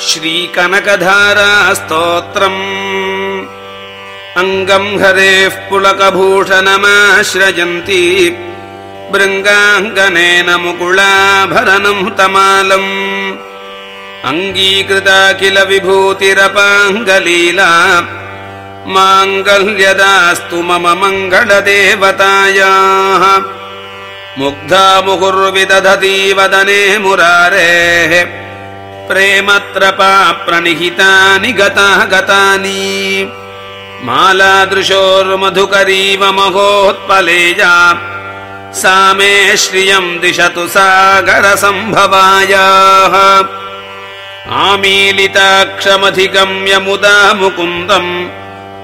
श्रीकनकधारास्तोत्रम्। अङ्गम् हरेः पुलकभूषणमाश्रयन्ति। बृङ्गाङ्गनेन मुकुलाभरणम् तमालम्। अङ्गीकृता किल विभूतिरपाङ्गलीला माङ्गल्यदास्तु मम मङ्गलदेवतायाः। मुग्धा मुहुर्विदधती वदने मुरारेः प्रेमत्रपा प्रणिहितानि गता गतानि। मालादृशोर्मधुकरीव महोत्पलेजा सा मे श्रियम् दिशतु सागरसम्भवायाः। आमीलिताक्षमधिगम्य मुदा मुकुन्दम्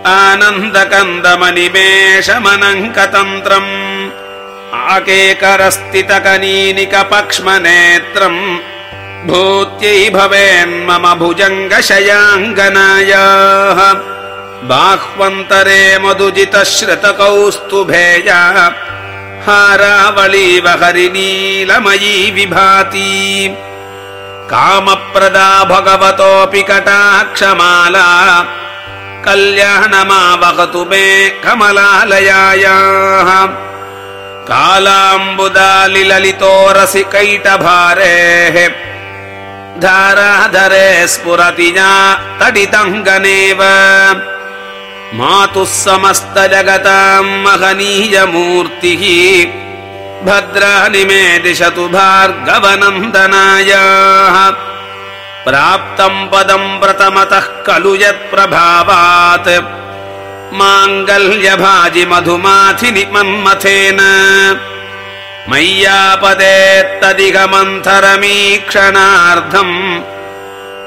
आनन्दकन्दमनिमेषमनङ्कतन्त्रम् आकेकरस्तितकनीनिकपक्ष्मनेत्रम् भूत्यै भवेन्मम भुजङ्गशयाङ्गनायाः। बाह्वन्तरे मधुजितश्रुतकौस्तुभेया हारावळीव हरिनीलमयी विभाति। कामप्रदा भगवतोऽपि कटाक्षमाला। कल्याणमावहतु मे कमलालयायाः। कालाम्बुदालिललितोरसि कैटभारेः धाराधरे स्फुरति या तडितङ्गनेव मातुः समस्तजगताम् महनीयमूर्तिः। भद्राणि मे दिशतु भार्गवनन्दनायाः। प्राप्तम् पदम् प्रथमतः खलु यत्प्रभावात् माङ्गल्यभाजि मधुमाथिनि मन्मथेन मय्यापदेत्तदिगमन्थरमीक्षणार्धम्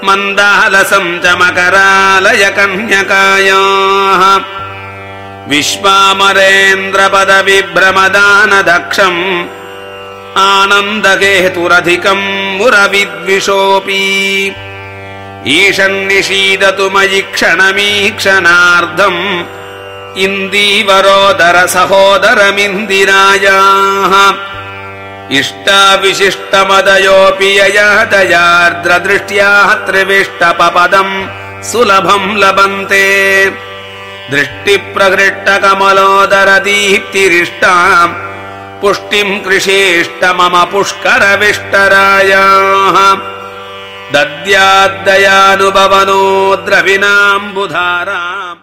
मन्दालसम् च मकरालय कन्यकायाः विश्वामरेन्द्रपदविभ्रमदानदक्षम् आनन्दकेतुरधिकम् मुरविद्विषोऽपि। ईषन्निषीदतु मयि क्षणमीक्षणार्धम् इन्दीवरोदर सहोदरमिन्दिरायाः इष्टाविशिष्टमदयोऽपि यया दयार्द्रदृष्ट्याः त्रिविष्टपपदम् सुलभम् लभन्ते। दृष्टिप्रहृष्टकमलोदरदीप्तिरिष्टाम् पुष्टिम् कृषेष्ट मम पुष्करविष्टरायाः। दद्याद्दयानुभवनो द्रविणाम्बुधाराम्